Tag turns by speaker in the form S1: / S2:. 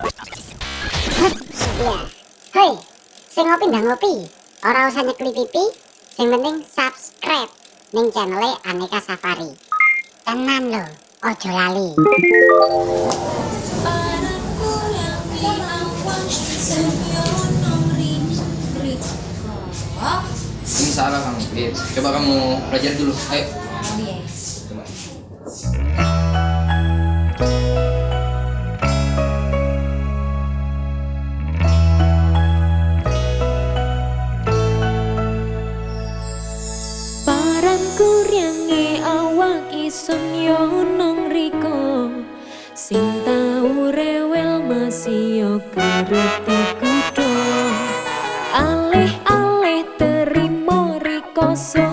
S1: Iya. Hei, sing ngopi ndang ngopi. Ora usah nyekli pipi, sing penting subscribe ning channel Aneka Safari. Tenan lho, ojo lali.
S2: Oh
S3: Ini salah kamu. Coba kamu belajar dulu. Ayo.
S2: yes
S3: Coba.
S2: sengyo nang riko sing tau rewel masih yo kerti kudu. Alih-alih terima riko so